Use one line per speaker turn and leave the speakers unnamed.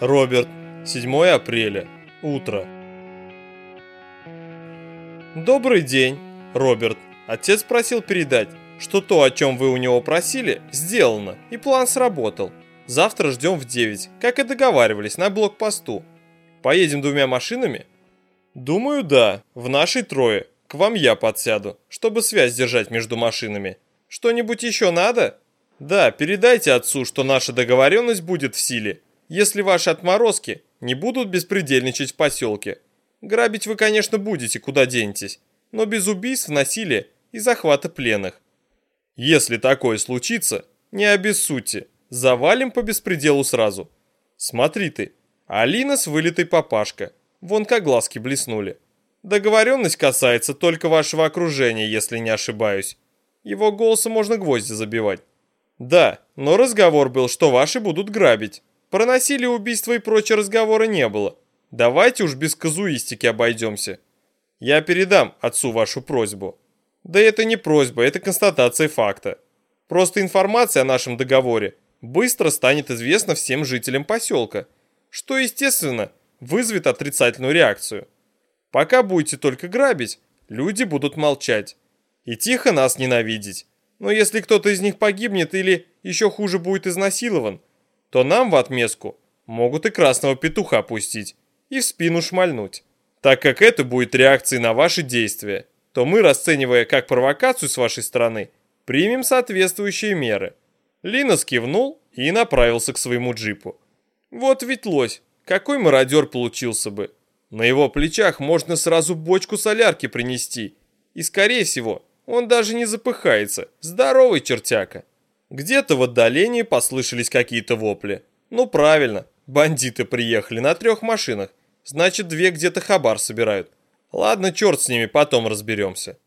Роберт, 7 апреля, утро. Добрый день, Роберт. Отец просил передать, что то, о чем вы у него просили, сделано, и план сработал. Завтра ждем в 9, как и договаривались, на блокпосту. Поедем двумя машинами? Думаю, да, в нашей трое. К вам я подсяду, чтобы связь держать между машинами. Что-нибудь еще надо? Да, передайте отцу, что наша договоренность будет в силе, если ваши отморозки не будут беспредельничать в поселке. Грабить вы, конечно, будете, куда денетесь, но без убийств, насилия и захвата пленных. Если такое случится, не обессудьте, завалим по беспределу сразу. Смотри ты, Алина с вылитой папашка, вон как глазки блеснули. Договоренность касается только вашего окружения, если не ошибаюсь. Его голосом можно гвозди забивать. Да, но разговор был, что ваши будут грабить. Про насилие, убийство и прочие разговоры не было. Давайте уж без казуистики обойдемся. Я передам отцу вашу просьбу. Да это не просьба, это констатация факта. Просто информация о нашем договоре быстро станет известна всем жителям поселка, что, естественно, вызовет отрицательную реакцию. Пока будете только грабить, люди будут молчать и тихо нас ненавидеть. Но если кто-то из них погибнет или, еще хуже, будет изнасилован, то нам в отместку могут и красного петуха пустить и в спину шмальнуть. Так как это будет реакцией на ваши действия, то мы, расценивая как провокацию с вашей стороны, примем соответствующие меры. Лина скивнул и направился к своему джипу. Вот ведь лось, какой мародер получился бы. На его плечах можно сразу бочку солярки принести. И скорее всего, он даже не запыхается. Здоровый чертяка. Где-то в отдалении послышались какие-то вопли. Ну правильно, бандиты приехали на трех машинах. Значит, две где-то хабар собирают. Ладно, черт с ними, потом разберемся.